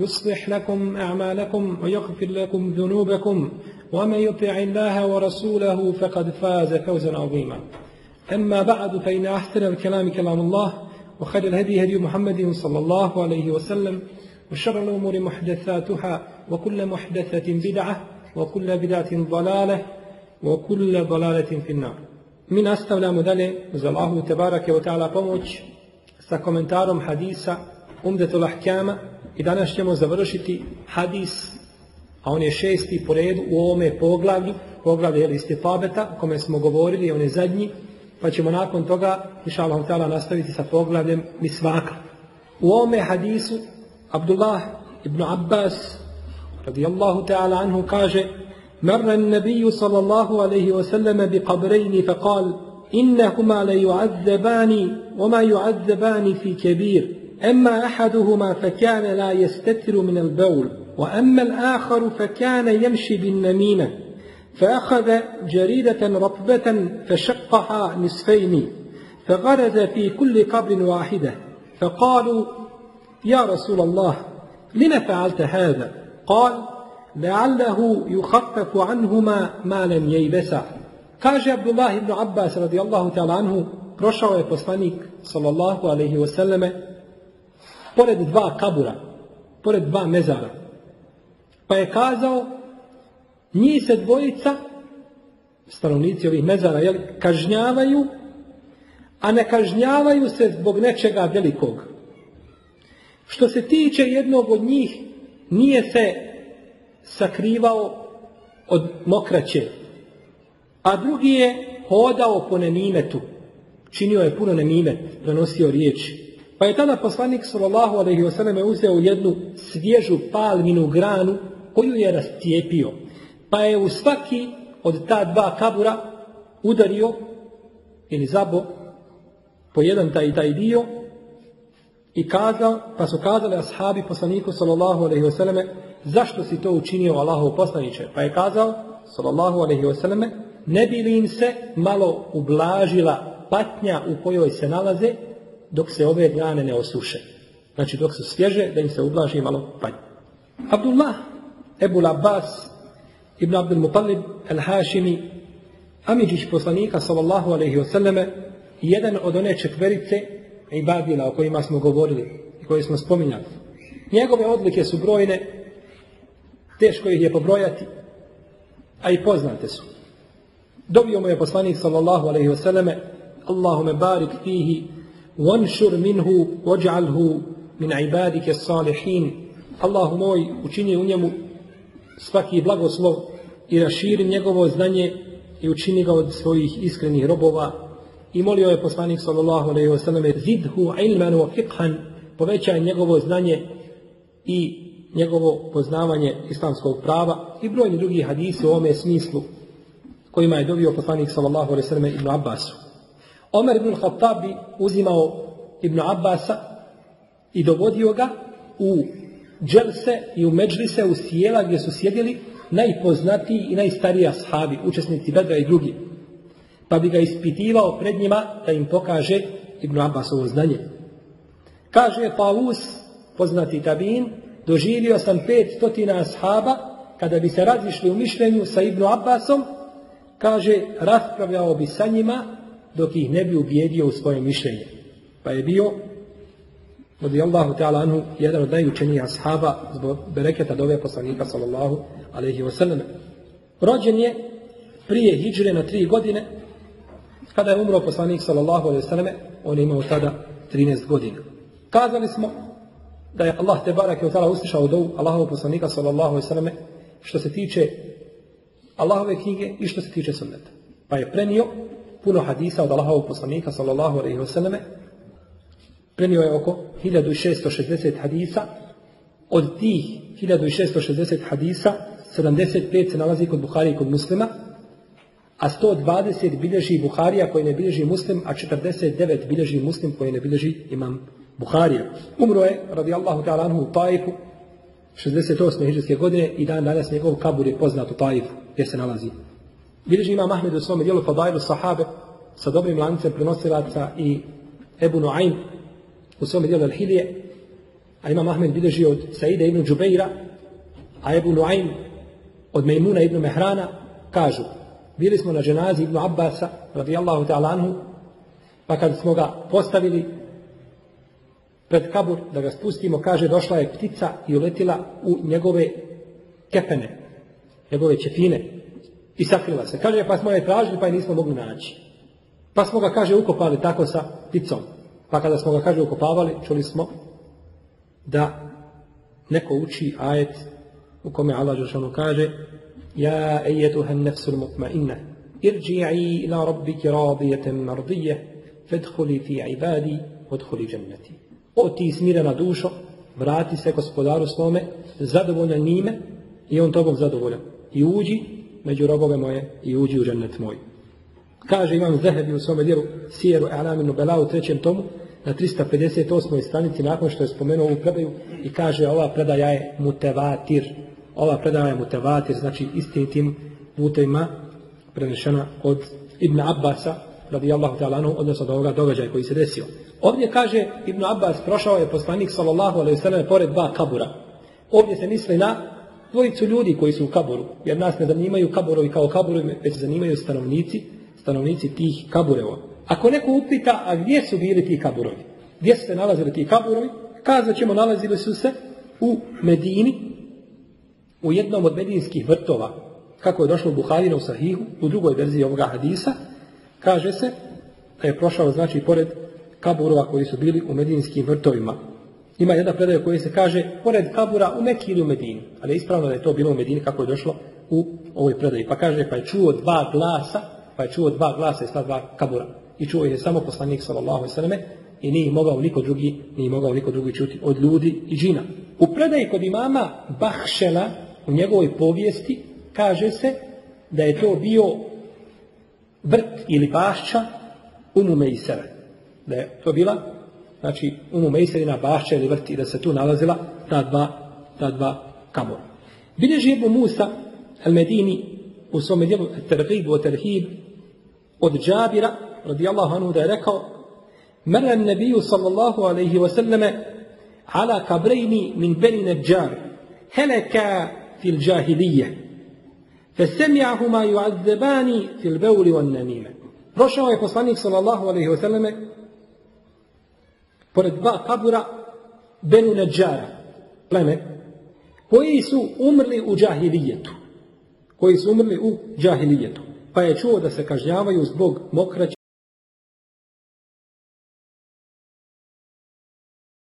يصلح لكم أعمالكم ويغفر لكم ذنوبكم ومن يطع الله ورسوله فقد فاز فوزا عظيما. أما بعد فإن أحسن الكلام كلام الله وخير الهدي هدي محمد صلى الله عليه وسلم وشر الأمور محدثاتها وكل محدثة بدعة وكل بدعة ضلالة وكل ضلالة في النار. Mi nastavljamo dalje. Uz Allahu Tebarake wa ta'ala pomoć sa Umdetul Ahkama i danas ćemo završiti hadis, a on je šesti po redu u ovome poglavlju, poglavlje je istifabeta o kome smo govorili, on je zadnji, pa ćemo nakon toga, inša ta'ala, nastaviti sa poglavljem misvaka. U ovome hadisu Abdullah ibn Abbas radijallahu ta'ala anhu kaže مر النبي صلى الله عليه وسلم بقبرين فقال إنهما ليعذبان وما يعذبان في كبير أما أحدهما فكان لا يستتر من البول وأما الآخر فكان يمشي بالنميمة فأخذ جريدة رطبة فشقها نصفين فغرز في كل قبر واحدة فقالوا يا رسول الله لم فعلت هذا؟ قال لعله يخفف عنهما ما لم ييبسا Kaže Abdullah ibn Abbas radijallahu ta'ala anhu, prošao je poslanik sallallahu alaihi wasallame pored dva kabura, pored dva mezara. Pa je kazao, njih se dvojica, stanovnici ovih mezara, jel, kažnjavaju, a ne kažnjavaju se zbog nečega velikog. Što se tiče jednog od njih, nije se sakrivao od mokraće, a drugi je hodao po nemimetu, činio je puno nemimet, donosio riječi. Pa je tada poslanik sallallahu alejhi ve selleme uzeo jednu svježu palminu granu koju je rascijepio. Pa je u svaki od ta dva kabura udario ili zabo po jedan taj taj dio i kazao, pa su kazali ashabi poslaniku sallallahu alejhi ve selleme zašto si to učinio Allahov poslaniče? Pa je kazao sallallahu alejhi ve selleme ne bi li im se malo ublažila patnja u kojoj se nalaze dok se ove grane ne osuše. Znači dok su svježe, da im se ublaži malo panj. Abdullah, Ebu Abbas, Ibn Abdul Mutalib, Al-Hashimi, Amidžić poslanika, sallallahu alaihi wasallame, jedan od one četverice ibadila o kojima smo govorili i koje smo spominjali. Njegove odlike su brojne, teško ih je pobrojati, a i poznate su. Dobio mu je poslanik, sallallahu alaihi wasallame, Allahume barik fihi وانشر منه واجعله من عبادك الصالحين الله moj učini u njemu svaki blagoslov i raširi njegovo znanje i učini ga od svojih iskrenih robova i molio je poslanik sallallahu alejhi ve selleme zidhu ilman wa fiqhan povećaj njegovo znanje i njegovo poznavanje islamskog prava i brojni drugi hadisi u ovome smislu kojima je dobio poslanik sallallahu alejhi ve selleme Ibn Abbasu Omer ibn Khattab bi uzimao Ibn Abbasa i dovodio ga u dželse i u međlise, u sjela gdje su sjedili najpoznatiji i najstariji ashabi, učesnici Bedra i drugi. Pa bi ga ispitivao pred njima da im pokaže Ibn Abbasovo znanje. Kaže Paulus, poznati tabin, doživio sam pet stotina ashaba, kada bi se razišli u mišljenju sa Ibn Abbasom, kaže, raspravljao bi sa njima dok ih ne bi ubijedio u svoje mišljenje. Pa je bio radijallahu ta'ala anhu, jedan od najučenijih ashaba zbog bereketa dove poslanika sallallahu alaihi wasallam. Rođen je prije hijđre na tri godine, kada je umro poslanik sallallahu alaihi wasallam, on je imao tada 13 godina. Kazali smo da je Allah te barak je ta'ala uslišao dovu poslanika sallallahu alaihi wasallam što se tiče Allahove knjige i što se tiče sunneta. Pa je prenio puno hadisa od Allahovog poslanika sallallahu alaihi wasallam Prenio je oko 1660 hadisa. Od tih 1660 hadisa 75 se nalazi kod Buhari i kod muslima, a 120 bilježi Buharija koji ne bilježi muslim, a 49 bilježi muslim koji ne bilježi imam Buharija. Umro je, radijallahu ta'ala anhu, u Taifu, 68. hiđarske godine i dan danas njegov kabur je poznat u Taifu, gdje se nalazi. Bilježi imam Ahmed u svome dijelu Fadailu sahabe sa dobrim lancem prenosilaca i Ebu Nuaym u svome dijelu Al-Hilije, a imam Ahmed bilježi od Saida ibn Džubeira, a Ebu Nuaym od Mejmuna ibn Mehrana, kažu, bili smo na dženazi ibn Abbasa, radijallahu ta'ala anhu, pa kad smo ga postavili pred kabur da ga spustimo, kaže, došla je ptica i uletila u njegove kepene, njegove čefine i sakrila se. Kaže, pa smo je tražili, pa je nismo mogli naći. Pa smo ga, kaže, ukopali tako sa pticom. Pa kada smo ga, kaže, ukopavali, čuli smo da neko uči ajet u kome Allah Žešanu kaže Ja ejetuha nefsul mutmainna irđi'i ila rabbiki radijetem mardije fedhuli fi ibadi odhuli dženneti. O ti smirena dušo, vrati se gospodaru svome, zadovoljan njime i on tobom zadovoljan. I uđi među robove moje i uđi u džennet moj. Kaže imam Zehebi u svome djelu Sijeru Alaminu Bela u trećem tomu na 358. stranici nakon što je spomenuo ovu predaju i kaže ova predaja je mutevatir. Ova predaja je mutevatir, znači istinitim putevima prenešena od Ibn Abbasa radijallahu ta'ala odnosno od ovoga događaja koji se desio. Ovdje kaže Ibn Abbas, prošao je poslanik sallallahu alaihi sallam pored dva kabura. Ovdje se misli na dvojicu ljudi koji su u kaburu, jer nas ne zanimaju kaburovi kao kaburovi, već zanimaju stanovnici, stanovnici tih kabureva. Ako neko upita, a gdje su bili ti kaburovi? Gdje su se nalazili ti kaburovi? Kazat ćemo, nalazili su se u Medini, u jednom od medinskih vrtova, kako je došlo u Buharina u Sahihu, u drugoj verziji ovoga hadisa, kaže se da je prošao, znači, pored kaburova koji su bili u medinskim vrtovima. Ima jedna predaja koja se kaže pored kabura u Mekiji ili u Medini. Ali ispravno da je to bilo u Medini kako je došlo u ovoj predaji. Pa kaže pa je čuo dva glasa, pa je čuo dva glasa i sva dva kabura. I čuo je samo poslanik sallallahu alejhi i nije mogao niko drugi, nije mogao niko drugi čuti od ljudi i džina. U predaji kod imama Bahšela u njegovoj povijesti kaže se da je to bio vrt ili pašća Umu Mejsera. Da je to bila, znači, Umu Mejserina bašća ili vrt i da se tu nalazila ta dva, ta dva kabora. Bileži Ebu Musa al-Medini u svome djelu Terhibu o Terhib od Džabira, radijallahu anhu, da je rekao Mera nebiju sallallahu alaihi wasallame ala kabrejni min beni neđar heleka fil džahilije فسمعهما يعذبان في البول والنميمة Prošao je poslanik sallallahu alaihi wasallam pored dva kabura Benu Neđara, pleme, koji su umrli u džahilijetu. Koji su umrli u džahilijetu. Pa je čuo da se kažnjavaju zbog mokraća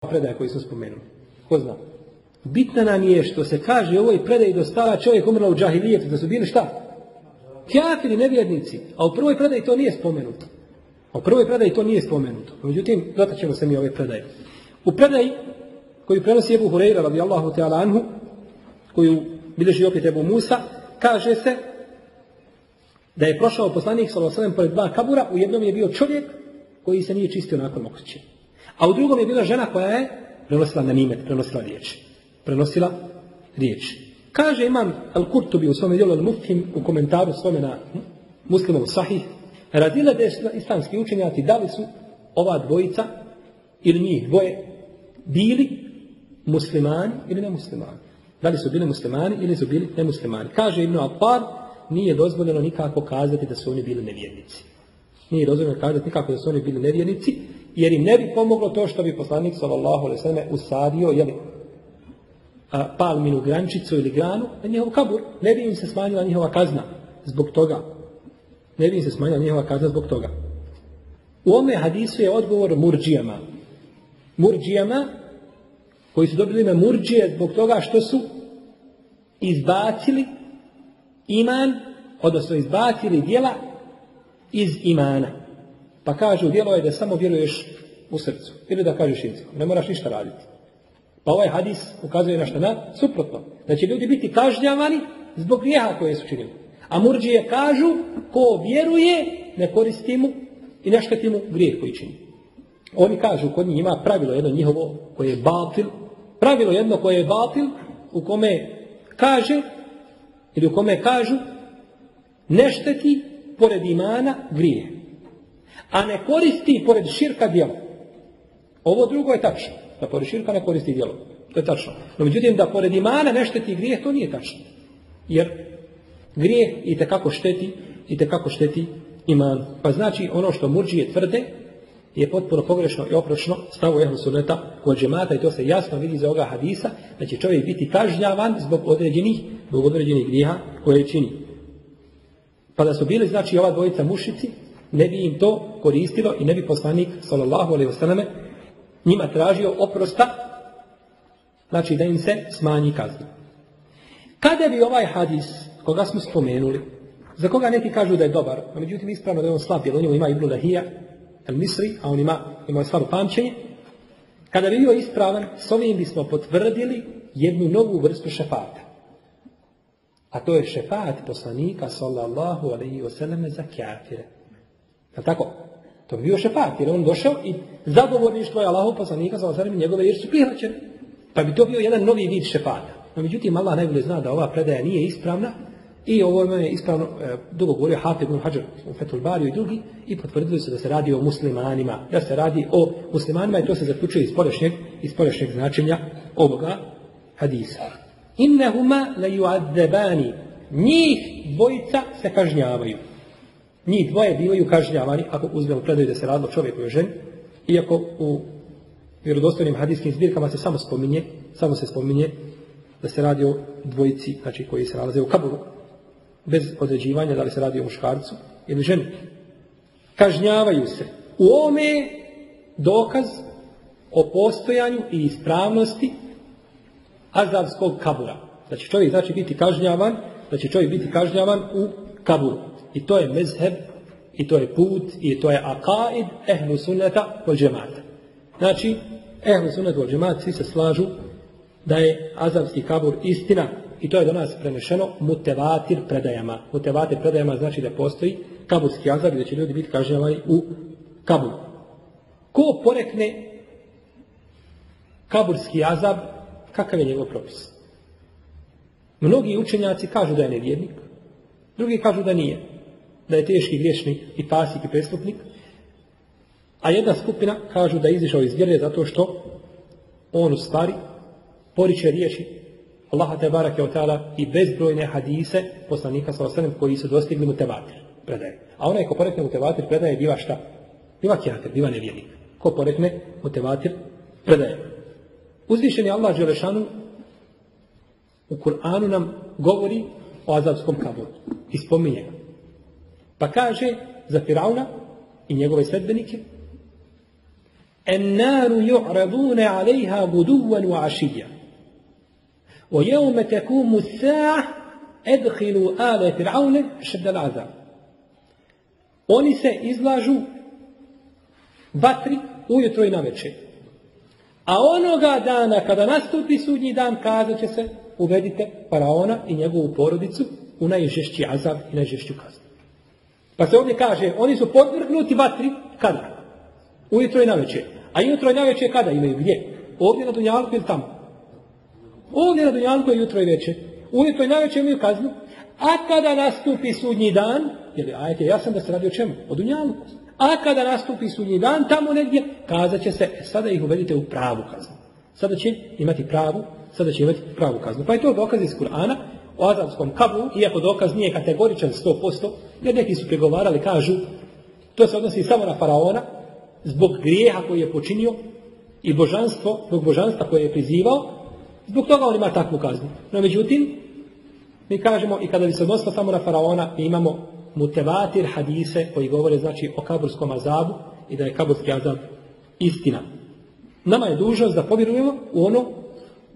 predaje koji su spomenuli. Ko zna? Bitna nam je što se kaže u ovoj predaji do stara čovjek umrla u džahilijetu, da su bili šta? Kjafiri, nevjernici. A u prvoj predaji to nije spomenuto. U prvoj predaji to nije spomenuto. Međutim, ćemo se mi ove predaje. U predaji koju prenosi Ebu Hureyra radijallahu ta'ala anhu, koju bileži opet Ebu Musa, kaže se da je prošao poslanik sallallahu pored dva kabura, u jednom je bio čovjek koji se nije čistio nakon mokriće. A u drugom je bila žena koja je prenosila na nimet, prenosila riječi prenosila riječ. Kaže imam Al-Kurtubi u svome dijelu Al-Mufhim u komentaru svome na muslimov sahih, radila da islamski učenjaci da li su ova dvojica ili njih dvoje bili muslimani ili nemuslimani. Da li su bili muslimani ili su bili nemuslimani. Kaže Ibn Abbar, nije dozvoljeno nikako kazati da su oni bili nevjernici. Nije dozvoljeno kazati nikako da su oni bili nevjernici, Jer im ne bi pomoglo to što bi poslanik sallallahu alejhi ve usadio jeli, a, palminu grančicu ili granu na njihov kabur. Ne bi im se smanjila njihova kazna zbog toga. Ne bi se smanjila njihova kazna zbog toga. U ome hadisu je odgovor murđijama. Murđijama koji su dobili ime murđije zbog toga što su izbacili iman, odnosno izbacili dijela iz imana. Pa kažu, djelo je da samo vjeruješ u srcu. Ili da kažeš jezikom. Ne moraš ništa raditi. Pa ovaj hadis ukazuje na što na suprotno. Da će ljudi biti kažnjavani zbog grijeha koje su činili. A murđije kažu, ko vjeruje, ne koristi mu i ne šteti mu grijeh koji čini. Oni kažu, kod njih ima pravilo jedno njihovo koje je batil. Pravilo jedno koje je batil, u kome kaže, ili u kome kažu, ne šteti pored imana grije. A ne koristi pored širka djelo. Ovo drugo je tačno. Da pored širka ne koristi djelo. To je tačno. No međutim, da pored imana ne šteti grije, to nije tačno. Jer grije i kako šteti, i kako šteti iman. Pa znači ono što murđije tvrde je potpuno pogrešno i oprošno stavu ehlu sunneta kod džemata i to se jasno vidi iz ovoga hadisa da će čovjek biti kažnjavan zbog određenih, zbog određenih grijeha koje čini. Pa da su bili znači ova dvojica mušici, ne bi im to koristilo i ne bi poslanik sallallahu alejhi ve njima tražio oprosta znači da im se smanji kazna. Kada bi ovaj hadis koga smo spomenuli za koga neki kažu da je dobar, a međutim ispravno da je on slab, jer u njemu ima Ibn Lahija, El Misri, a on ima, ima stvarno pamćenje. Kada bi bio ispravan, s ovim bismo potvrdili jednu novu vrstu šefata. A to je šefat poslanika sallallahu alaihi wasallam za kafire. Je tako? To bi bio šefat, jer on došao i zagovorništvo je Allahu poslanika sallallahu alaihi njegove jer su prihvaćene. Pa bi to bio jedan novi vid šefata. No međutim, Allah najbolje zna da ova predaja nije ispravna, i ovo je ispravno, e, dugo govorio Hafid ibn Hajar u Fetul Bariju i drugi, i potvrdili su da se radi o muslimanima, da se radi o muslimanima i to se zaključuje iz polješnjeg, iz polješnjeg značenja ovoga hadisa. Innehuma la yu'adzebani. Njih dvojica se kažnjavaju. Njih dvoje bivaju kažnjavani, ako uzmemo predaju da se radilo čovjeku i ženi, iako u vjerodostojnim hadijskim zbirkama se samo spominje, samo se spominje da se radi o dvojici, znači koji se nalaze u kaburu bez određivanja da li se radi o muškarcu ili ženi. Kažnjavaju se. U ome dokaz o postojanju i ispravnosti azavskog kabura. Će čovjek znači biti kažnjavan, da će čovjek biti kažnjavan u kaburu. I to je mezheb, i to je put, i to je akaid ehlu sunneta džemata. Znači, ehlu sunneta džemata svi se slažu da je azavski kabur istina i to je do nas prenešeno mutevatir predajama. Mutevatir predajama znači da postoji kaburski azab i da će ljudi biti kažnjavani u kaburu. Ko porekne kaburski azab, kakav je njegov propis? Mnogi učenjaci kažu da je nevjernik, drugi kažu da nije, da je teški griješnik i pasik i prestupnik, a jedna skupina kažu da je izišao iz vjere zato što on u stvari poriče riječi Allaha te barake od i bezbrojne hadise poslanika sa koji su dostigli mu tevatir predaje. A onaj ko porekne mu tevatir predaje biva šta? Biva kjater, biva nevjernik. Ko porekne mu tevatir predaje. Uzvišen je Allah Đelešanu u Kur'anu nam govori o azabskom kaboru i spominje ga. Pa kaže za Firauna i njegove sredbenike En naru ju'radune alejha guduvan wa ašidja. ويوم تقوم الساعة ادخلوا آل فرعون شد العذاب Oni se izlažu vatri ujutro i navečer. A onoga dana kada nastupi sudnji dan kazat će se uvedite faraona i njegovu porodicu u najžešći azab i najžešću kaznu. Pa se ovdje kaže, oni su podvrgnuti vatri kada? Ujutro i navečer. A jutro i navečer kada imaju gdje? Ovdje na Dunjalku ili tamo? Ovdje na Dunjanku je jutro i večer. Ujutro i navečer imaju kaznu. A kada nastupi sudnji dan, jer ajte, ja sam da se radi o čemu? O Dunjanku. A kada nastupi sudnji dan, tamo negdje, kazat će se, e, sada ih uvedite u pravu kaznu. Sada će imati pravu, sada će imati pravu kaznu. Pa je to dokaz iz Kur'ana o azamskom kablu, iako dokaz nije kategoričan 100%, jer neki su pregovarali, kažu, to se odnosi samo na faraona, zbog grijeha koji je počinio i božanstvo, zbog božanstva koje je prizivao, zbog toga on ima takvu kaznu. No međutim, mi kažemo i kada bi se odnosilo samo na faraona, mi imamo mutevatir hadise koji govore znači o kaburskom azabu i da je kaburski azab istina. Nama je dužnost da povjerujemo u ono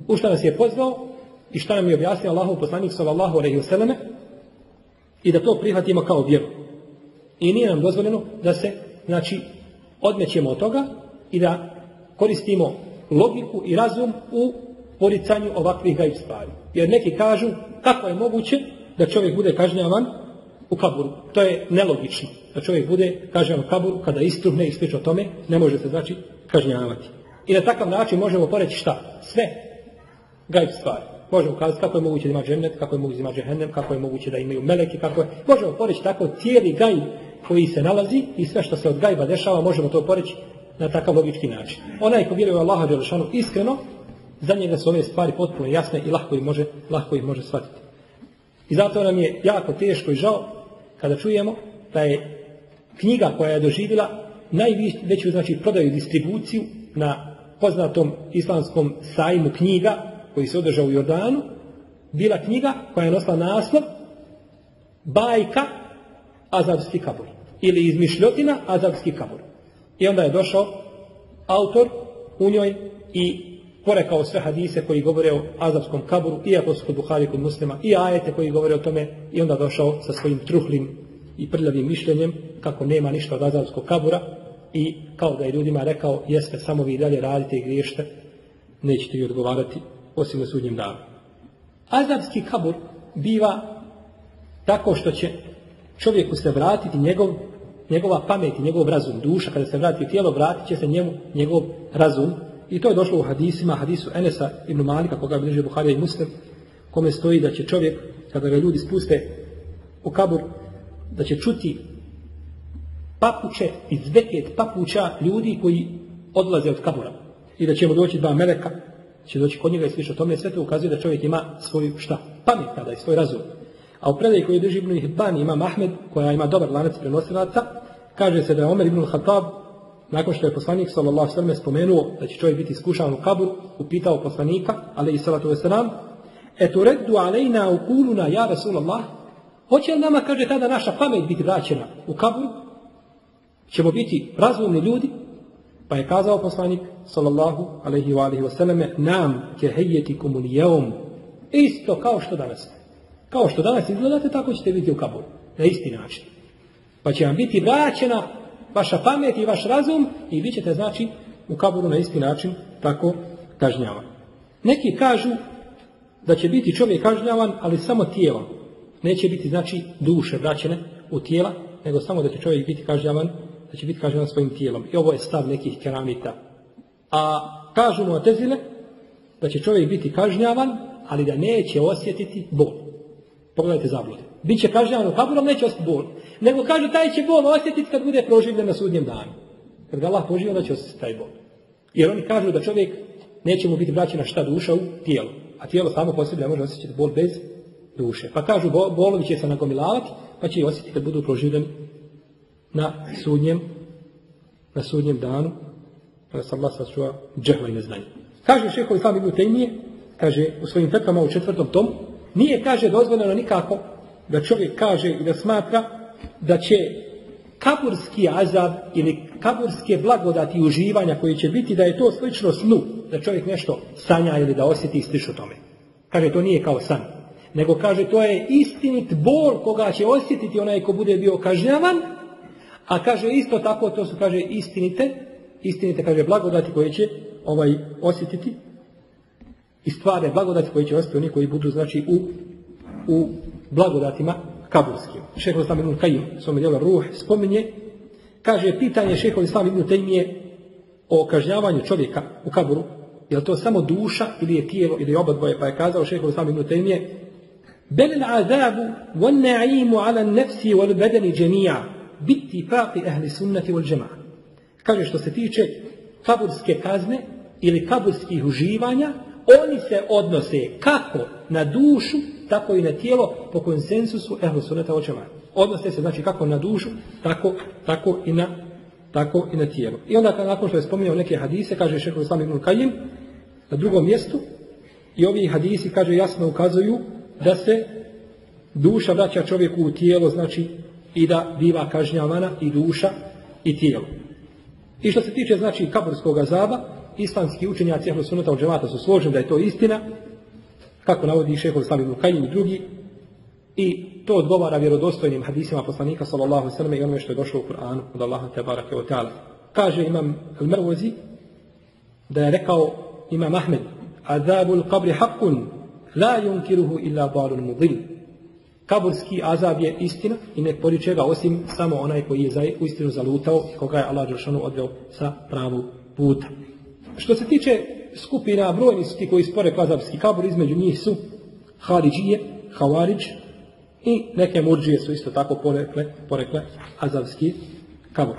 u što nas je pozvao i što nam je objasnio Allahov poslanik sallallahu alejhi ve selleme i da to prihvatimo kao vjeru. I nije nam dozvoljeno da se znači odmećemo od toga i da koristimo logiku i razum u poricanju ovakvih gaib stvari. Jer neki kažu kako je moguće da čovjek bude kažnjavan u kaburu. To je nelogično. Da čovjek bude kažnjavan u kaburu kada istruhne i slično tome, ne može se znači kažnjavati. I na takav način možemo poreći šta? Sve gaib stvari. Možemo kazati kako je moguće da ima džennet, kako je moguće da ima džehennem, kako je moguće da imaju meleki, kako je... Možemo poreći tako cijeli gajb koji se nalazi i sve što se od gajba dešava, možemo to poreći na takav logički način. Onaj ko vjeruje Allaha Đelešanu iskreno, za njega su ove stvari potpuno jasne i lahko ih može, lahko ih može shvatiti. I zato nam je jako teško i žao kada čujemo da je knjiga koja je doživjela najveću znači prodaju distribuciju na poznatom islamskom sajmu knjiga koji se održao u Jordanu, bila knjiga koja je nosila naslov Bajka Azabski kabur. Ili izmišljotina Azabski kabur. I onda je došao autor u njoj i porekao sve hadise koji govore o azabskom kaburu, iako su kod Buhari kod muslima, i ajete koji govore o tome, i onda došao sa svojim truhlim i prljavim mišljenjem, kako nema ništa od azabskog kabura, i kao da je ljudima rekao, jeste, samo vi dalje radite i griješte, nećete vi odgovarati, osim na sudnjem danu. Azabski kabur biva tako što će čovjeku se vratiti njegov, njegova pamet i njegov razum, duša, kada se vrati u tijelo, vratit će se njemu njegov razum, I to je došlo u hadisima, hadisu Enesa ibn Malika, koga bliže Buharija i Muslim, kome stoji da će čovjek, kada ga ljudi spuste u kabur, da će čuti papuče i zveket papuća ljudi koji odlaze od kabura. I da će mu doći dva meleka, će doći kod njega i sliša tome, sve to ukazuje da čovjek ima svoju šta? Pamet tada i svoj razum. A u koji drži Ibn Hibban ima Mahmed, koja ima dobar lanac prenosilaca, kaže se da je Omer Ibn Khattab nakon što je poslanik sallallahu ve spomenuo da će čovjek biti iskušan u kaburu, upitao poslanika, alejhi salatu vesselam: "Eturaddu alejna ukuluna ya Rasulullah?" Hoće li nama kaže tada naša pamet biti vraćena u kaburu? Ćemo biti razumni ljudi? Pa je kazao poslanik sallallahu alejhi ve alihi vesellame: "Nam kahiyatikum al-yawm." Isto kao što danas. Kao što danas izgledate, tako ćete biti u kaburu. Na isti način. Pa će vam biti vraćena vaša pamet i vaš razum i vi ćete znači u kaburu na isti način tako kažnjavan. Neki kažu da će biti čovjek kažnjavan, ali samo tijelom. Neće biti znači duše vraćene u tijela, nego samo da će čovjek biti kažnjavan, da će biti kažnjavan svojim tijelom. I ovo je stav nekih keramita. A kažu mu otezile da će čovjek biti kažnjavan, ali da neće osjetiti bol. Pogledajte zablude. Biće kažnjavan u kaburu, neće osjetiti bol. Nego kažu taj će bol osjetiti kad bude proživljen na sudnjem danu. Kad ga Allah poživio, da će osjetiti taj bol. Jer oni kažu da čovjek neće mu biti vraćena šta duša u tijelo. A tijelo samo po sebi ne može osjećati bol bez duše. Pa kažu bolovi će se nagomilavati, pa će osjetiti kad budu proživljeni na sudnjem, na sudnjem danu. Pa se Allah sačuva džehla i neznanje. Kaže šehovi Ibn Tejmije, kaže u svojim fetvama u četvrtom tomu, nije, kaže, dozvoljeno nikako da čovjek kaže i da smatra da će kaburski azab ili kaburske blagodati uživanja koji će biti da je to slično snu, da čovjek nešto sanja ili da osjeti i slično tome. Kaže, to nije kao san. Nego kaže, to je istinit bol koga će osjetiti onaj ko bude bio kažnjavan, a kaže isto tako, to su, kaže, istinite, istinite, kaže, blagodati koje će ovaj osjetiti i stvare blagodati koje će osjetiti oni koji budu, znači, u, u blagodatima kaburskim. Šehol Islam ibn Kajim, svome djela Ruh, spominje, kaže, pitanje Šehol Islam ibn Tejmije o kažnjavanju čovjeka u kaburu, je li to samo duša ili je tijelo ili je oba dvoje, pa je kazao Šehol Islam ibn Tejmije, بل العذاب والنعيم على النفس والبدن جميعا باتفاق أهل السنة والجماعة kaže što se tiče kaburske kazne ili kaburskih uživanja oni se odnose kako na dušu tako i na tijelo po konsensusu ehlu očeva. Odnose se znači kako na dušu, tako, tako i na tako i na tijelu. I onda nakon što je spominjao neke hadise, kaže šehr Islam ibn Kajim, na drugom mjestu, i ovi hadisi, kaže, jasno ukazuju da se duša vraća čovjeku u tijelo, znači i da biva kažnjavana i duša i tijelo. I što se tiče, znači, kaburskog azaba, islamski učenjaci Ehlu Sunnata od džemata su složeni da je to istina, kako navodi šeho Islam ibn i drugi, i to odgovara vjerodostojnim hadisima poslanika sallallahu sallam i onome što je došlo u Kur'anu od Allaha te barake ta'ala. Kaže imam al-Marwazi da je rekao imam Ahmed Azabul qabri haqqun la yunkiruhu illa balun mudil. Kaburski azab je istina i ne poriče ga osim samo onaj koji je za istinu zalutao i koga je Allah Đelšanu odveo sa pravu puta. Što se tiče skupina, brojni su ti koji spore kazabski kabur, između njih su Haridžije, Havarić i neke murđije su isto tako porekle, porekle azavski kabur.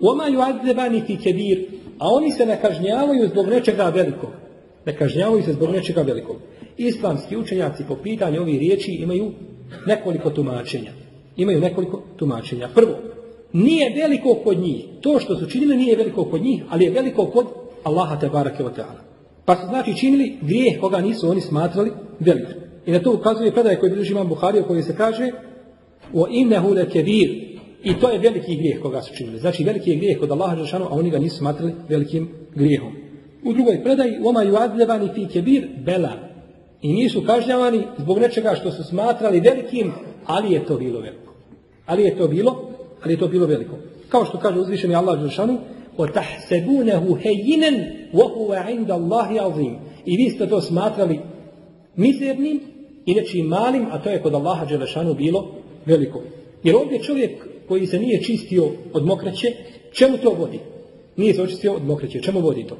Oma ju adzebani fi kebir, a oni se ne kažnjavaju zbog nečega velikog. Ne kažnjavaju se zbog nečega velikog. Islamski učenjaci po pitanju ovih riječi imaju nekoliko tumačenja. Imaju nekoliko tumačenja. Prvo, nije veliko kod njih. To što su činili nije veliko kod njih, ali je veliko kod Allaha te barake wa ta'ala. Pa su znači činili grijeh koga nisu oni smatrali velikim. I na to ukazuje predaj koji bilježi imam Buhari u kojoj se kaže o innehu le kevir i to je veliki grijeh koga su činili. Znači veliki je grijeh kod Allaha Žešanu, a oni ga nisu smatrali velikim grijehom. U drugoj predaji oma ju adlevani fi kebir bela i nisu kažnjavani zbog nečega što su smatrali velikim, ali je to bilo veliko. Ali je to bilo, ali je to bilo veliko. Kao što kaže uzvišeni Allah Žešanu, وَتَحْسَبُونَهُ هَيِّنًا وَهُوَ عِنْدَ اللَّهِ عَظِيمٌ I vi ste to smatrali mizernim i nečim malim, a to je kod Allaha Đelešanu bilo veliko. Jer ovdje čovjek koji se nije čistio od mokraće, čemu to vodi? Nije se očistio od mokraće, čemu vodi to?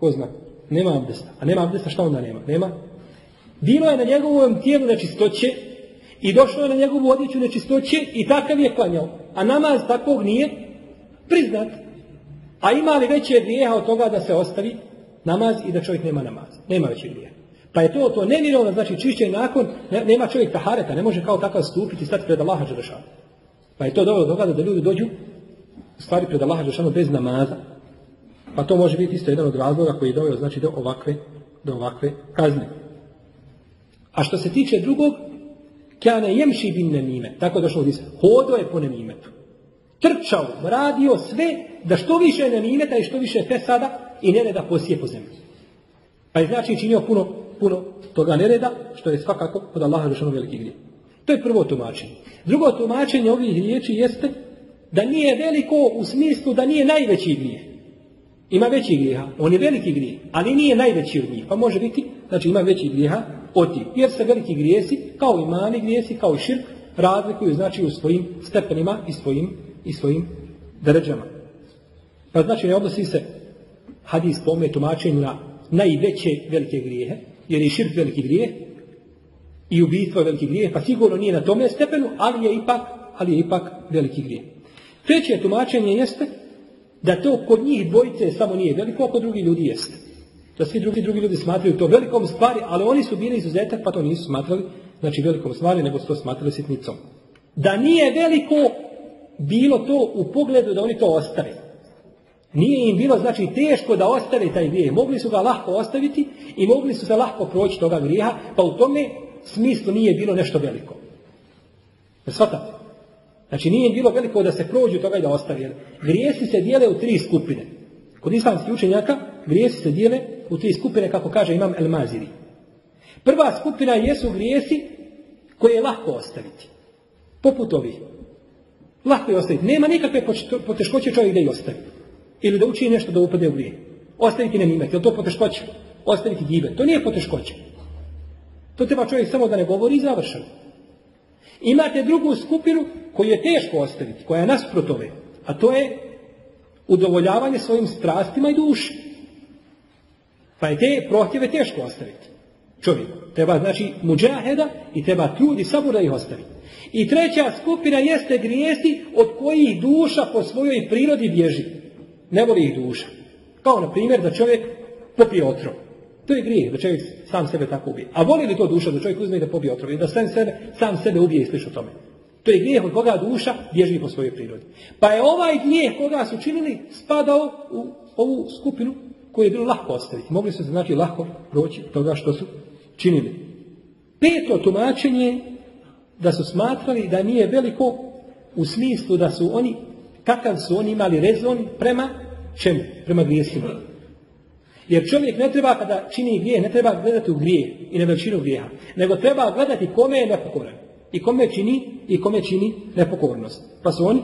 Ko zna? Nema abdesta. A nema abdesta, šta onda nema? Nema. Bilo je na njegovom tijelu nečistoće i došlo je na njegovu odjeću nečistoće i takav je klanjao. A namaz takvog nije priznat. A ima li veće grijeha od toga da se ostavi namaz i da čovjek nema namaz? Nema veće grijeha. Pa je to to nemirovno, znači čišće nakon, ne, nema čovjek tahareta, ne može kao takav stupiti i stati pred Allaha Đelešanu. Pa je to dovelo do toga da ljudi dođu stvari pred Allaha Đelešanu bez namaza. Pa to može biti isto jedan od razloga koji je doveo znači do ovakve, do ovakve kazne. A što se tiče drugog, kjane jemši bin nemime, tako došlo od hodo je po nemimetu. Trčao, radio sve da što više nemimeta i što više fesada i ne da posije po zemlji. Pa je znači činio puno, puno toga nereda, što je svakako kod Allaha rešeno veliki grije. To je prvo tumačenje. Drugo tumačenje ovih riječi jeste da nije veliko u smislu da nije najveći grijeh. Ima veći grijeha, on je veliki grijeh, ali nije najveći od njih. Pa može biti, znači ima veći grijeha od njih. Jer se veliki grijesi, kao i mali grijesi, kao i širk, razlikuju znači u svojim stepenima i svojim, i svojim dređama. Pa znači ne odnosi se hadis po ome tumačenju na najveće velike grijehe, jer je širk veliki grijeh i ubijstvo veliki grijeh, pa sigurno nije na tome stepenu, ali je ipak, ali je ipak veliki grijeh. Treće tumačenje jeste da to kod njih dvojice samo nije veliko, a kod drugih ljudi jeste. Da svi drugi drugi ljudi smatraju to velikom stvari, ali oni su bili izuzetak, pa to nisu smatrali, znači velikom stvari, nego su to smatrali sitnicom. Da nije veliko bilo to u pogledu da oni to ostave. Nije im bilo znači teško da ostave taj grijeh. Mogli su ga lahko ostaviti i mogli su se lahko proći toga grijeha, pa u tome smislu nije bilo nešto veliko. Ne? Znači nije im bilo veliko da se prođu toga i da ostavi. Grijesi se dijele u tri skupine. Kod islamskih učenjaka grijesi se dijele u tri skupine, kako kaže imam El Maziri. Prva skupina jesu grijesi koje je lahko ostaviti. Poput ovih. Lahko je ostaviti. Nema nikakve poteškoće čovjek da ih ostavi. Ili da uči nešto da upade u grijeh. Ostaviti ne imati. Je to poteškoće? Ostaviti gibe. To nije poteškoće. To treba čovjek samo da ne govori i završeno. Imate drugu skupinu koju je teško ostaviti, koja je nasprot ove, a to je udovoljavanje svojim strastima i duši. Pa je te prohtjeve teško ostaviti. Čovjek. Treba znači muđaheda i treba trud i sabor da ih ostavi. I treća skupina jeste grijesi od kojih duša po svojoj prirodi bježi. Ne voli ih duša. Kao na primjer da čovjek popije otrov. To je grijeh, da čovjek sam sebe tako ubije. A voli li to duša da čovjek uzme i da pobije otrov i da sam sebe, sam sebe ubije i sliš o tome? To je grijeh od koga duša bježi po svojoj prirodi. Pa je ovaj grijeh koga su činili spadao u ovu skupinu koju je bilo lako ostaviti. Mogli su se znači lako proći toga što su činili. Peto tumačenje da su smatrali da nije veliko u smislu da su oni, kakav su oni imali rezon prema čemu? Prema grijesima. Jer čovjek ne treba kada čini grijeh, ne treba gledati u grijeh i na veličinu grijeha, nego treba gledati kome je nepokoran i kome čini i kome čini nepokornost. Pa su oni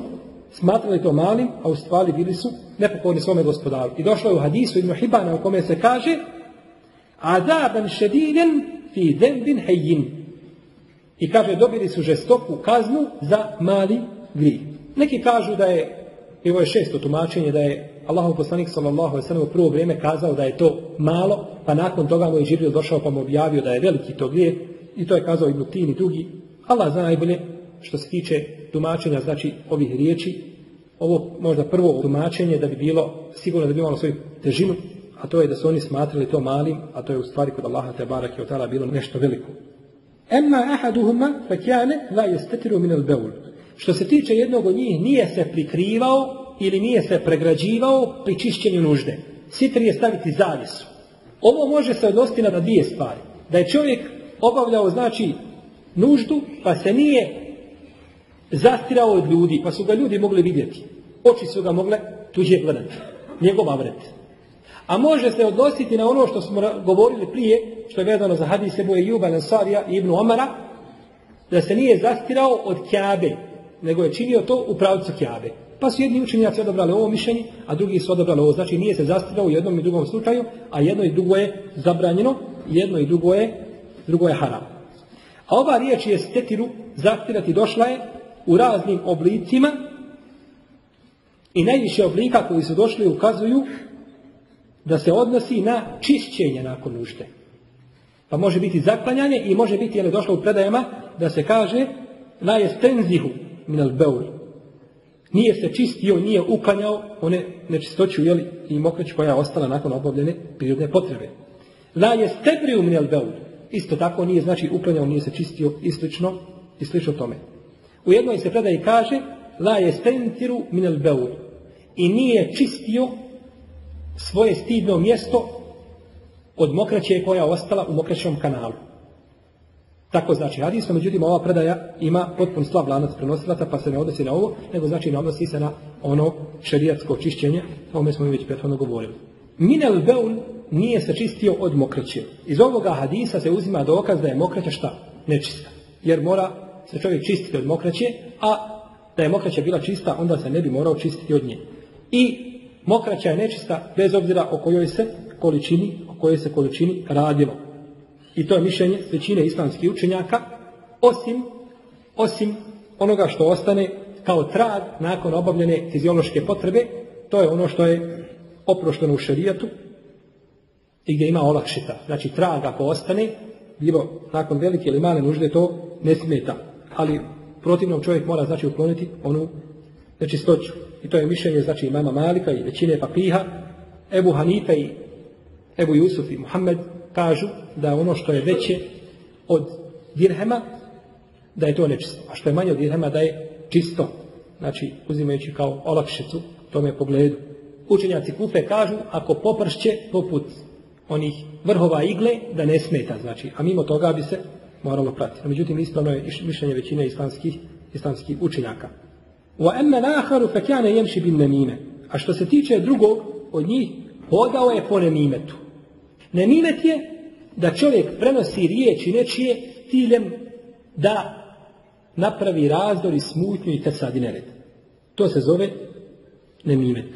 smatrali to malim, a u stvari bili su nepokorni svome gospodaru. I došlo je u hadisu Ibn Hibana u kome se kaže Azaban šediden fi dembin hejin. I kaže, dobili su žestoku kaznu za mali grijeh. Neki kažu da je, i ovo je šesto tumačenje, da je Allahov poslanik sallallahu alejhi u prvo vrijeme kazao da je to malo, pa nakon toga mu je Džibril došao pa mu objavio da je veliki to grijeh i to je kazao Ibn Tin i drugi. Allah zna najbolje što se tiče tumačenja znači ovih riječi. Ovo možda prvo tumačenje da bi bilo sigurno da bi imalo svoju težinu, a to je da su oni smatrali to malim, a to je u stvari kod Allaha te barake od bilo nešto veliko. Emma ahaduhuma fa kana la yastatiru min al-bawl. Što se tiče jednog od njih nije se prikrivao ili nije se pregrađivao pri čišćenju nužde. Sitr je staviti zavisu. Ovo može se odnositi na dvije stvari. Da je čovjek obavljao znači nuždu pa se nije zastirao od ljudi pa su ga ljudi mogli vidjeti. Oči su ga mogle tuđe gledati. Njegov avret. A može se odnositi na ono što smo govorili prije, što je vezano za hadise boje Juba, Nasarija i Ibnu Omara, da se nije zastirao od Kjabe, nego je činio to u pravcu Kjabe. Pa su jedni učenjaci odabrali ovo mišljenje, a drugi su odabrali ovo. Znači nije se zastirao u jednom i drugom slučaju, a jedno i drugo je zabranjeno, jedno i drugo je, drugo je haram. A ova riječ je stetiru, zastirati, došla je u raznim oblicima i najviše oblika koji su došli ukazuju da se odnosi na čišćenje nakon nužde. Pa može biti zaklanjanje i može biti, je došlo u predajama, da se kaže la jestenzihu minal beul. Nije se čistio, nije uklanjao one nečistoću jeli, i mokreć koja je ostala nakon obavljene prirodne potrebe. La jestebriju minal beul. Isto tako nije znači uklanjao, nije se čistio i slično, i slično tome. U jednoj se predaji kaže la jestentiru minal beul. I nije čistio svoje stidno mjesto od mokraće koja je ostala u mokraćom kanalu. Tako znači hadis, međutim ova predaja ima potpun slav lanac prenosilaca, pa se ne odnosi na ovo, nego znači ne odnosi se na ono šerijatsko čišćenje, o ovome smo mi već prethodno govorili. Minel beul nije se čistio od mokraće. Iz ovoga hadisa se uzima dokaz da je mokraća šta? Nečista. Jer mora se čovjek čistiti od mokraće, a da je mokraća bila čista, onda se ne bi morao čistiti od nje. I mokraća je nečista bez obzira o kojoj se količini, o kojoj se količini radilo. I to je mišljenje većine islamskih učenjaka, osim, osim onoga što ostane kao trag nakon obavljene fiziološke potrebe, to je ono što je oprošteno u šerijatu i gdje ima olakšita. Znači trag ako ostane, bilo nakon velike ili male nužde, to ne smeta. Ali protivnom čovjek mora znači ukloniti onu nečistoću. I to je mišljenje znači mama Malika i većine papiha, Ebu Hanife i Ebu Jusuf i Muhammed kažu da ono što je veće od dirhema, da je to nečisto. A što je manje od dirhema, da je čisto. Znači, uzimajući kao olakšicu tome pogledu. Učenjaci kufe kažu, ako popršće poput onih vrhova igle, da ne smeta, znači, a mimo toga bi se moralo pratiti. Međutim, ispravno je mišljenje većine islamskih, islamskih učenjaka. Naharu fekjane jemši bin nemime. A što se tiče drugog od njih, hodao je po nemimetu. Nemimet je da čovjek prenosi riječi nečije ciljem da napravi razdor i smutnju i tesad i nered. To se zove nemimet.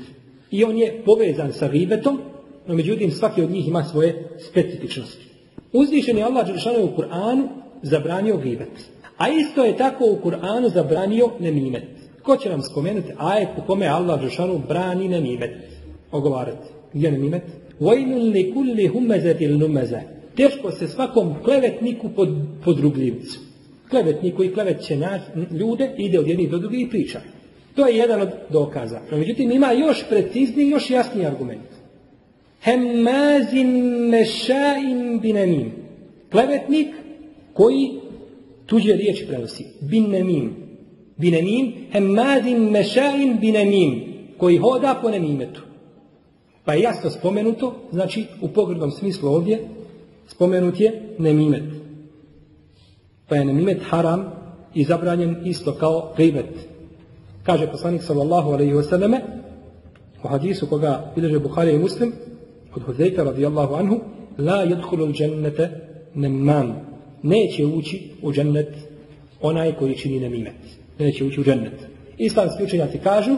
I on je povezan sa ribetom, no međutim svaki od njih ima svoje specifičnosti. Uzvišen je Allah Đeršanu u Kur'anu zabranio ribet. A isto je tako u Kur'anu zabranio nemimet. Ko će nam spomenuti ajet u kome Allah Đeršanu brani nemimet? Ogovarati. Gdje nemimet? Vojnun li kulli humezetil numeze. Teško se svakom klevetniku pod, podrugljivcu. Klevetniku i klevet će ljude, ide od jednih do drugih i priča. To je jedan od dokaza. No, međutim, ima još precizniji, još jasniji argument. Hemmazin mešain binemim. Klevetnik koji tuđe riječi prenosi. Binemim. Binemim, hemmazin mešain binemim, koji hoda po nemimetu. Pa je jasno spomenuto, znači u pogrednom smislu ovdje, spomenut je nemimet. Pa je nemimet haram i zabranjen isto kao ribet. Kaže poslanik sallallahu alaihi wasallame u hadisu koga bilježe Buhari i Muslim od Huzeyka radijallahu anhu la yadkhulu džennete nemam. Neće ući u džennet onaj koji čini nemimet. Neće ući u džennet. Islamski učenjaci kažu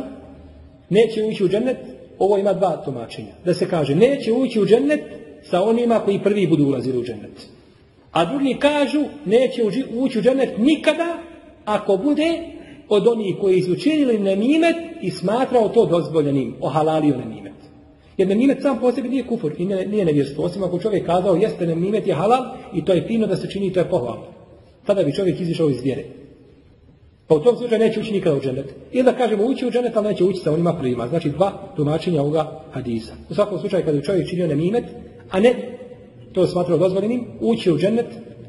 neće ući u džennet ovo ima dva tumačenja. Da se kaže neće ući u džennet sa onima koji prvi budu ulazili u džennet. A drugi kažu neće ući u džennet nikada ako bude od onih koji su učinili nemimet i smatrao to dozvoljenim, ohalalio nemimet. Jer nemimet sam po sebi nije kufur i nije nevjerstvo. Osim ako čovjek kazao jeste nemimet je halal i to je fino da se čini i to je pohvalno. Tada bi čovjek izišao iz vjere. Pa u tom slučaju neće ući nikada u dženet. Ili da kažemo ući u dženet, ali neće ući sa onima prvima. Znači dva tumačenja ovoga hadisa. U svakom slučaju kada bi čovjek činio nemimet, a ne to smatrao dozvoljenim, ući u dženet,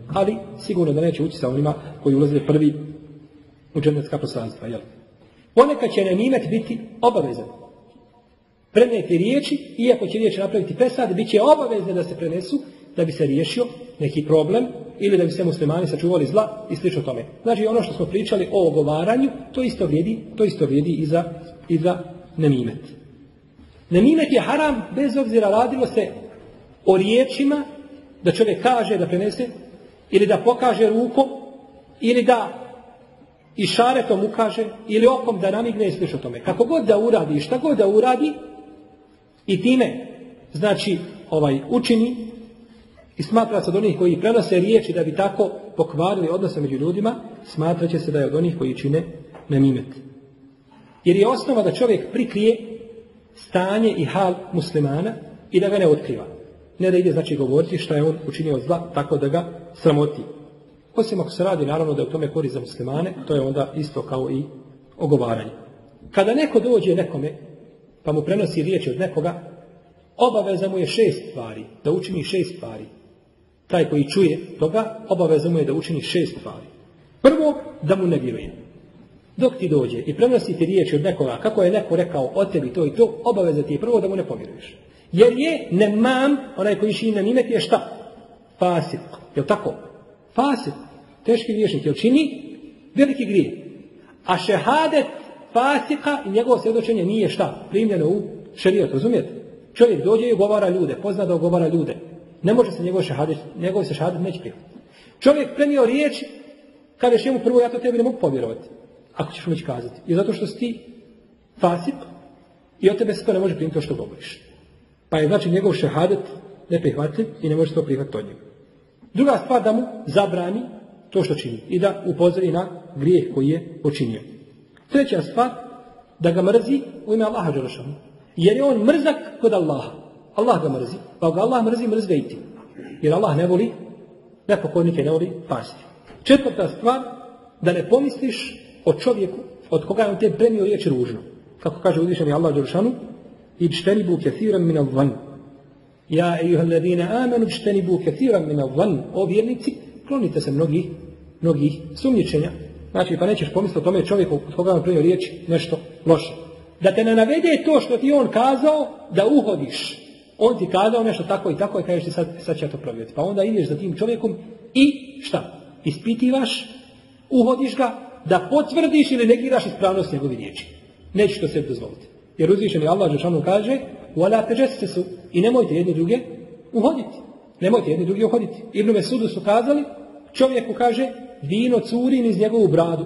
ali sigurno da neće ući sa onima koji ulaze prvi u dženecka poslanstva. Jel? Ponekad će nemimet biti obavezan. Preneti riječi, iako će riječ napraviti pesad, bit će obavezne da se prenesu da bi se riješio neki problem ili da bi se muslimani sačuvali zla i slično tome. Znači ono što smo pričali o ogovaranju, to isto vrijedi, to isto vrijedi i za, i za nemimet. Nemimet je haram bez obzira radilo se o riječima da čovjek kaže da prenese ili da pokaže rukom ili da i šaretom ukaže ili okom da namigne i slično tome. Kako god da uradi i šta god da uradi i time znači ovaj učini i smatra se od onih koji prenose riječi da bi tako pokvarili odnose među ljudima, smatra će se da je od onih koji čine nemimet. Jer je osnova da čovjek prikrije stanje i hal muslimana i da ga ne otkriva. Ne da ide znači govoriti što je on učinio zla, tako da ga sramoti. Osim ako se radi naravno da je u tome korist za muslimane, to je onda isto kao i ogovaranje. Kada neko dođe nekome, pa mu prenosi riječi od nekoga, obaveza mu je šest stvari, da učini šest stvari taj koji čuje toga, obaveza mu je da učini šest stvari. Prvo, da mu ne vjeruje. Dok ti dođe i prenosi ti riječi od nekoga, kako je neko rekao o tebi to i to, obaveza ti je prvo da mu ne povjeruješ. Jer je nemam, onaj koji čini na nimet je šta? Fasik. Je tako? Fasik. Teški griješnik. Jel čini? Veliki grije. A šehadet fasika i njegovo svjedočenje nije šta? Primljeno u šerijat, razumijete? Čovjek dođe i govara ljude, pozna da govara ljude. Ne može se njegov šehadet, njegov se šehadet neće prihvatiti. Čovjek prenio riječ, kažeš njemu prvo, ja to tebi ne mogu povjerovati. Ako ćeš već kazati. I zato što si ti fasik i od tebe se to ne može primiti to što govoriš. Pa je znači njegov šehadet neprihvatljiv i ne može to prihvatiti od njega. Druga stvar da mu zabrani to što čini i da upozori na grijeh koji je počinio. Treća stvar, da ga mrzi u ime Allaha Đelešanu. Jer je on mrzak kod Allaha. Allah ga mrzi. Pa ga Allah mrzi, mrzi ga i ti. Jer Allah ne voli nepokornike, ne voli pasti. Četvrta stvar, da ne pomisliš o čovjeku od koga je on te premio riječi ružno. Kako kaže uzvišeni Allah Đelšanu, ičtenibu kethiran min al Ja, ejuha alladine amanu, ičtenibu kethiran min al O vjernici, klonite se mnogih, mnogih sumnjičenja. Znači, pa nećeš pomisliti o tome čovjeku od koga je on premio riječi nešto loše. Da te ne navede to što ti on kazao, da uhodiš on ti kazao nešto tako i tako i kažeš ti sad, sad ja to provjeriti. Pa onda ideš za tim čovjekom i šta? Ispitivaš, uhodiš ga da potvrdiš ili negiraš ispravnost njegove riječi. Nećeš to sebi dozvoliti. Jer uzvišeni Allah Žešanu kaže Uala teđeste su i nemojte jedni druge uhoditi. Nemojte jedni drugi uhoditi. Ibn Mesudu su kazali, čovjeku kaže, vino curi iz njegovu bradu,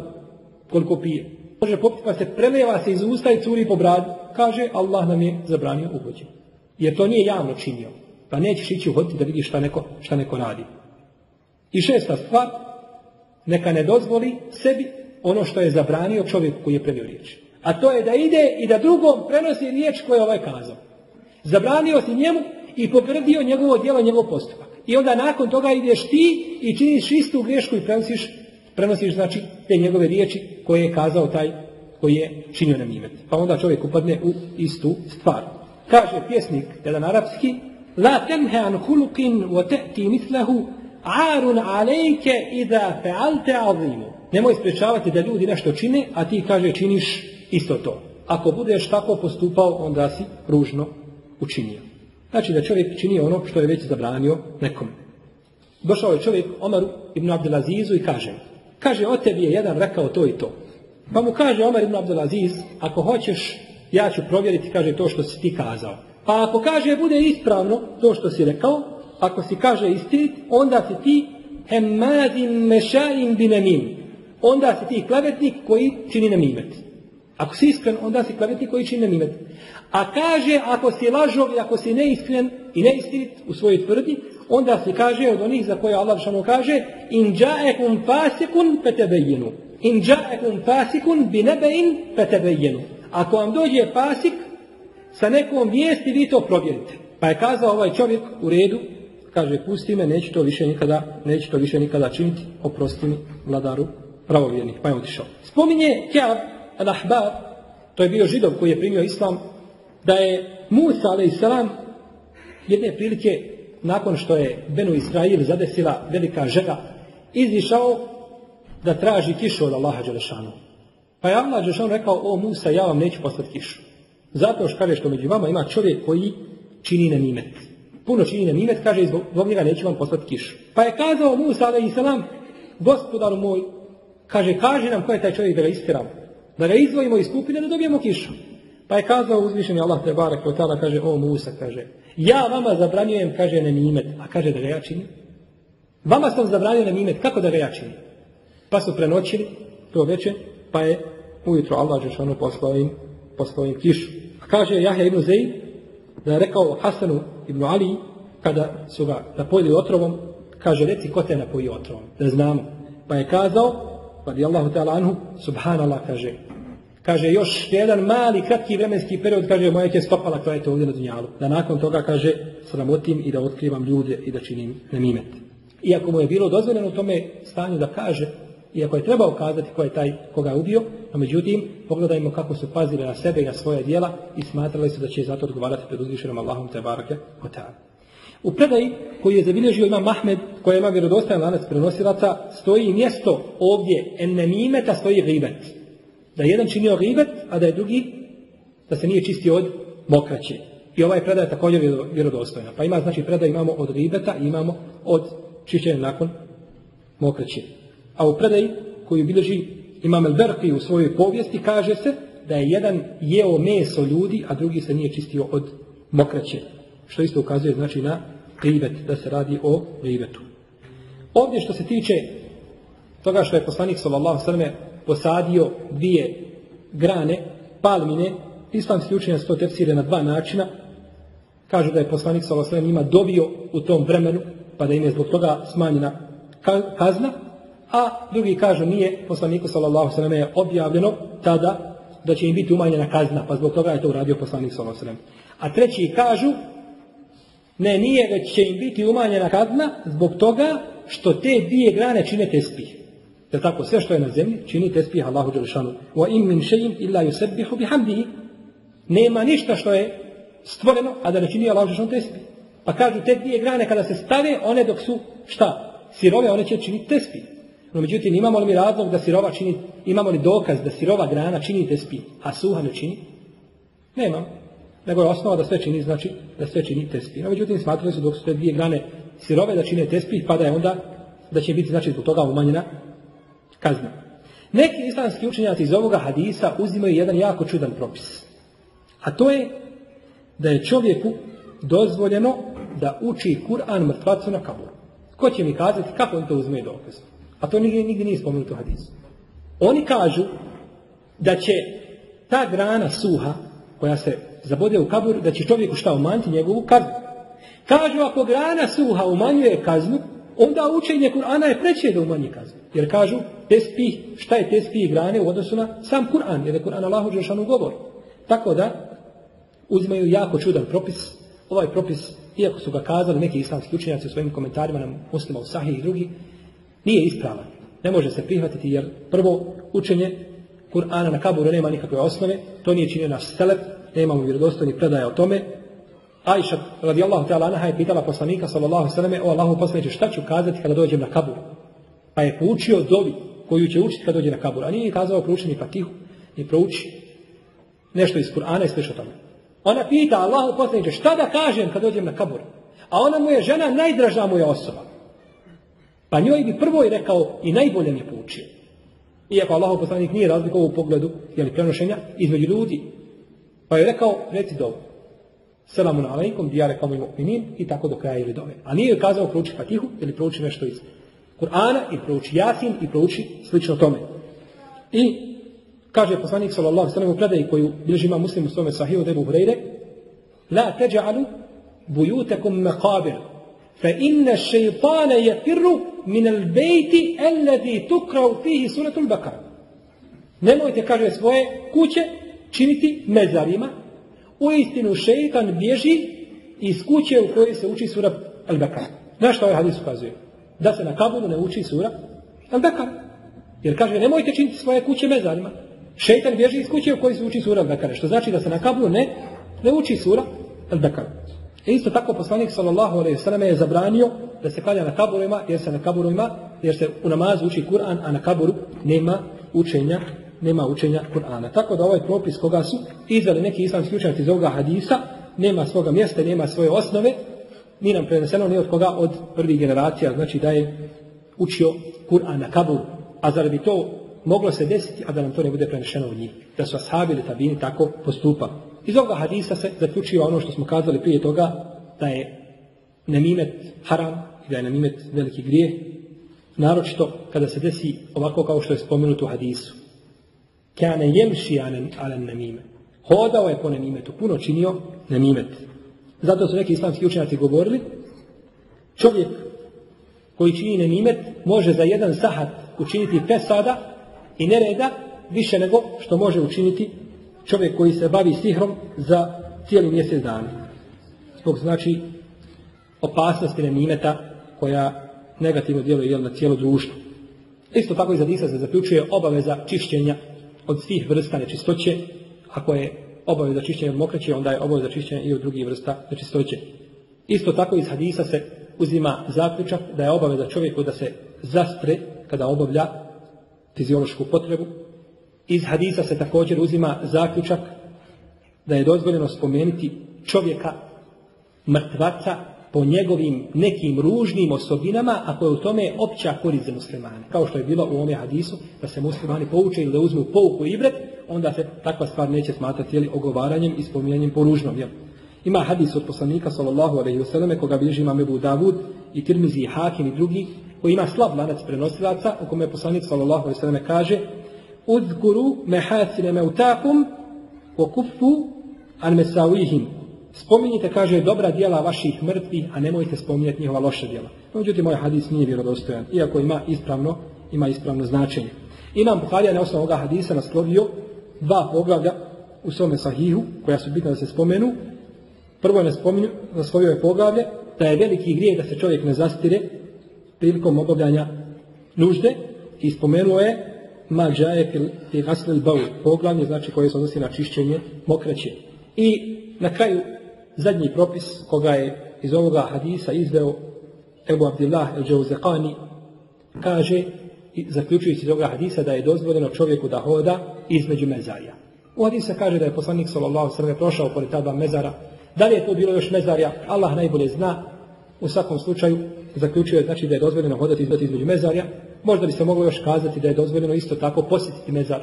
koliko pije. Može popiti pa se preleva se iz usta i curi po bradu. Kaže, Allah nam je zabranio uhođenje. Jer to nije javno činio. Pa nećeš ići uhoditi da vidiš šta neko, šta neko radi. I šesta stvar, neka ne dozvoli sebi ono što je zabranio čovjeku koji je prenio riječ. A to je da ide i da drugom prenosi riječ koju je ovaj kazao. Zabranio si njemu i povrdio njegovo djelo, njegov postupak. I onda nakon toga ideš ti i činiš istu grešku i prenosiš, prenosiš znači te njegove riječi koje je kazao taj koji je činio na mimet. Pa onda čovjek upadne u istu stvar. Kaže pjesnik, jedan arapski, La temhe an hulukin wa te'ti mislahu Arun alejke da fealte azimu. Nemoj sprečavati da ljudi nešto čine, a ti kaže činiš isto to. Ako budeš tako postupao, onda si ružno učinio. Znači da čovjek čini ono što je već zabranio nekom. Došao je čovjek Omaru ibn Abdelazizu i kaže, kaže, o tebi je jedan rekao to i to. Pa mu kaže Omar ibn Abdelaziz, ako hoćeš, ja ću provjeriti, kaže, to što si ti kazao. Pa ako kaže, bude ispravno to što si rekao, ako si kaže istinit, onda si ti hemmadin mešaim dinamim. Onda si ti klevetnik koji čini namimet. Ako si iskren, onda si klevetnik koji čini namimet. A kaže, ako si lažov i ako si neiskren i neistinit u svojoj tvrdi, onda se kaže od onih za koje Allah šano kaže in ja'ekum fasikun petebejenu. In ja'ekum fasikun bi petebejenu. Ako vam dođe fasik sa nekom vijesti, vi to provjerite. Pa je kazao ovaj čovjek u redu, kaže pusti me, neću to više nikada, neću to više nikada činiti, oprosti mi vladaru pravovjernih. Pa je otišao. Spominje Kjab al-Ahbab, to je bio židov koji je primio islam, da je Musa a.s. jedne prilike nakon što je Benu Israil zadesila velika žega, izišao da traži kišu od Allaha Đelešanu. Pa je Allah Đelešanu rekao, o Musa, ja vam neću poslati kišu. Zato što kaže što među vama ima čovjek koji čini na nimet. Puno čini na nimet, kaže, zbog njega neću vam poslati kišu. Pa je kazao Musa, ali i salam, moj, kaže, kaže nam ko je taj čovjek da ga istiramo. Da ga izvojimo iz skupine da dobijemo kišu. Pa je kazao uzvišeni Allah te barek kaže o Musa kaže ja vama zabranjujem kaže nimet, a kaže da ga ja činim. Vama sam zabranio nimet, kako da ga ja činim? Pa su prenoćili to večer, pa je ujutro Allah Žešanu poslao im, poslao im kišu. A kaže Jahja ibn Zeyd da je rekao Hasanu ibn Ali kada su ga napojili otrovom, kaže reci ko te napoji otrovom, da znamo. Pa je kazao, radi Allahu ta'ala anhu, subhanallah kaže, Kaže, još jedan mali, kratki vremenski period, kaže, moja će stopala koja je to ovdje na dunjalu. Da nakon toga, kaže, sramotim i da otkrivam ljude i da činim nemimet. Iako mu je bilo dozvoljeno u tome stanju da kaže, iako je trebao kazati ko je taj koga je ubio, no međutim, pogledajmo kako su pazili na sebe i na svoja djela i smatrali su da će zato odgovarati pred uzvišenom Allahom te barake U predaji koji je zabilježio ima Mahmed, koja ima vjerodostajan lanac prenosilaca, stoji mjesto ovdje, en nemimeta stoji ribet. Da je jedan činio ribet, a da je drugi da se nije čistio od mokraće. I ovaj predaj je također vjerodostojna. Pa ima, znači, predaj imamo od ribeta i imamo od čišćenja nakon mokraće. A u predaji koju bilježi Imam u svojoj povijesti kaže se da je jedan jeo meso ljudi, a drugi se nije čistio od mokraće. Što isto ukazuje znači na ribet, da se radi o ribetu. Ovdje što se tiče toga što je poslanik sallallahu sallam posadio dvije grane palmine, islamski učenjaci to tefsire na dva načina. Kažu da je poslanik sallallahu njima dobio u tom vremenu, pa da im je zbog toga smanjena kazna, a drugi kažu nije poslaniku sallallahu sallam je objavljeno tada da će im biti umanjena kazna, pa zbog toga je to uradio poslanik sallallahu sallam. A treći kažu ne, nije, već će im biti umanjena kazna zbog toga što te dvije grane čine tespih. Jer tako sve što je na zemlji čini tespih Allahu Đelešanu. Wa im min še'in illa yusebbihu bihamdihi. Nema ništa što je stvoreno, a da ne čini Allahu Đelešanu tespih. Pa kažu te dvije grane kada se stave, one dok su šta? Sirove, one će činiti tespih. No međutim, imamo li mi razlog da sirova čini, imamo li dokaz da sirova grana čini tespih, a suha ne čini? Nema. Nego je osnova da sve čini, znači da sve čini tespih. No međutim, smatrali su dok su te dvije grane sirove da čine tespih, pa da je onda da će biti znači zbog toga umanjena kazna. Neki islamski učenjaci iz ovoga hadisa uzimaju jedan jako čudan propis. A to je da je čovjeku dozvoljeno da uči Kur'an mrtvacu na kaburu. Ko će mi kazati kako on to uzme dokaz? A to nigdje, nigdje nije spomenuto u hadisu. Oni kažu da će ta grana suha koja se zabode u kabur, da će čovjeku šta umanjiti njegovu kaznu. Kažu ako grana suha umanjuje kaznu, onda učenje Kur'ana je preće da umanji kaznu. Jer kažu, tespih, šta je tespih grane u odnosu na sam Kur'an, jer je Kur'an Allahu Đelšanu govor. Tako da, uzimaju jako čudan propis. Ovaj propis, iako su ga kazali neki islamski učenjaci u svojim komentarima na muslima u Sahih i drugi, nije ispravan. Ne može se prihvatiti jer prvo učenje Kur'ana na kaburu nema nikakve osnove, to nije činio naš selef, nemamo vjerodostojnih predaja o tome, Ajša radijallahu ta'ala je pitala poslanika sallallahu sallam o Allahu poslaniče šta ću kazati kada dođem na kabur. Pa je poučio dobi koju će učiti kada dođe na kabur. A nije kazao prouči ni fatihu, ni prouči nešto iz Kur'ana i slično tome. Ona pita Allahu poslaniče šta da kažem kad dođem na kabur. A ona mu je žena, najdraža mu je osoba. Pa njoj bi prvo i rekao i najbolje mi poučio. Iako Allahu poslanik nije razlikovao u pogledu jeli, prenošenja između ljudi. Pa je rekao, reci dobro. Selamun alaikum, dijale kao mu'minin i tako do kraja ili dove. A nije joj kazao prouči Fatihu ili prouči nešto iz Kur'ana i prouči Jasin i prouči slično tome. I kaže poslanik sallallahu alejhi u predaji koju bilježi ima muslim u svome sahihu da Ebu Hureyre La teđa'alu bujutakum maqabir fa inna šeitana jefirru min al bejti alladhi tukrau fihi suratul bakara. Nemojte, kaže, svoje kuće činiti mezarima u istinu šeitan bježi iz kuće u kojoj se uči sura Al-Bakara. Na što ovaj hadis ukazuje? Da se na kabulu ne uči sura Al-Bakara. Jer kaže, nemojte činiti svoje kuće mezarima. Šeitan bježi iz kuće u kojoj se uči sura Al-Bakara. Što znači da se na kabulu ne, ne uči sura Al-Bakara. E isto tako poslanik sallallahu alejhi ve selleme je zabranio da se klanja na kaburima, jer se na kaburima, jer se u namazu uči Kur'an, a na kaburu nema učenja nema učenja Kur'ana. Tako da ovaj propis koga su izveli neki islamski učenjaci iz ovoga hadisa, nema svoga mjesta, nema svoje osnove, ni nam preneseno ni od koga od prvih generacija, znači da je učio Kur'an na kaburu. A zar bi to moglo se desiti, a da nam to ne bude prenešeno od njih? Da su ashabi ili tabini tako postupali. Iz ovoga hadisa se zaključio ono što smo kazali prije toga, da je nemimet haram i da je nemimet veliki grijeh, naročito kada se desi ovako kao što je spomenuto u hadisu. Kane jemši alen namime. Hodao je po namimetu, puno činio namimet. Zato su neki islamski učenjaci govorili, čovjek koji čini namimet može za jedan sahat učiniti pesada i nereda više nego što može učiniti čovjek koji se bavi sihrom za cijeli mjesec dana. Zbog znači opasnosti nemimeta koja negativno djeluje na cijelo društvo. Isto tako iz Hadisa se zaključuje obaveza čišćenja od svih vrsta nečistoće, ako je obaveza čišćenja od mokraće, onda je obaveza čišćenja i od drugih vrsta nečistoće. Isto tako iz hadisa se uzima zaključak da je obaveza čovjeku da se zastre kada obavlja fiziološku potrebu. Iz hadisa se također uzima zaključak da je dozvoljeno spomenuti čovjeka mrtvaca po njegovim nekim ružnim osobinama, ako je u tome opća korist za muslimane. Kao što je bilo u ovome hadisu, da se muslimani pouče ili da uzmu pouku i ibret, onda se takva stvar neće smatrati jeli, ogovaranjem i spominjanjem po ružnom. Jel? Ima hadis od poslanika, sallallahu alaihi wasallam, koga bilježi imam Ebu Davud i Tirmizi i Hakim i drugi, koji ima slab lanac prenosilaca, u kome poslanik, sallallahu alaihi wasallam, kaže Udguru mehacine meutakum wa kufu an mesawihim Spominjite, kaže, dobra djela vaših mrtvih, a nemojte spominjati njihova loša djela. Međutim, moj hadis nije vjerodostojan, iako ima ispravno, ima ispravno značenje. Imam Buharija na osnovu ovoga hadisa naslovio dva poglavlja u svome sahihu, koja su bitna da se spomenu. Prvo je naslovio je poglavlje, da je veliki grijeh da se čovjek ne zastire prilikom obavljanja nužde i spomenuo je ma džaje fil haslil bau, poglavlje, znači koje se odnosi na čišćenje mokraće. I na kraju zadnji propis koga je iz ovoga hadisa izveo Ebu Abdillah el Džauzekani kaže zaključujući iz ovoga hadisa da je dozvoljeno čovjeku da hoda između mezarja. U hadisa kaže da je poslanik sallallahu sallam prošao pored ta dva mezara. Da li je to bilo još mezarja? Allah najbolje zna. U svakom slučaju zaključuje znači da je dozvoljeno hodati između mezarja. Možda bi se moglo još kazati da je dozvoljeno isto tako posjetiti mezar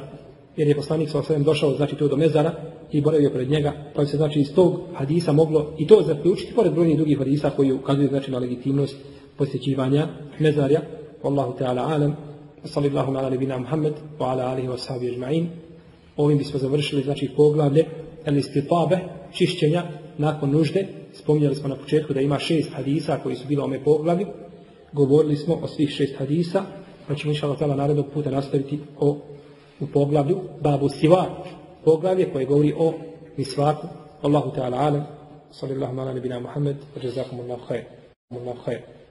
jer je poslanik sa osvijem došao znači tu do mezara i boravio pred njega, pa bi se znači iz tog hadisa moglo i to zaključiti, pored brojnih drugih hadisa koji ukazuju znači na legitimnost posjećivanja mezarja. Wallahu ta'ala alam, sallallahu ala nebina Muhammed, wa ala alihi wa sahbihi ajma'in. Ovim bismo završili znači poglavlje el istitabe, čišćenja nakon nužde. Spominjali smo na početku da ima šest hadisa koji su bili ome poglavlju. Govorili smo o svih šest hadisa, pa ćemo inša Allah narednog puta nastaviti o u poglavlju Babu Siva, poglavlje koje govori o misvaku. Allahu Teala alam, sallallahu ala nebina Muhammed, wa jazakum Allah khair.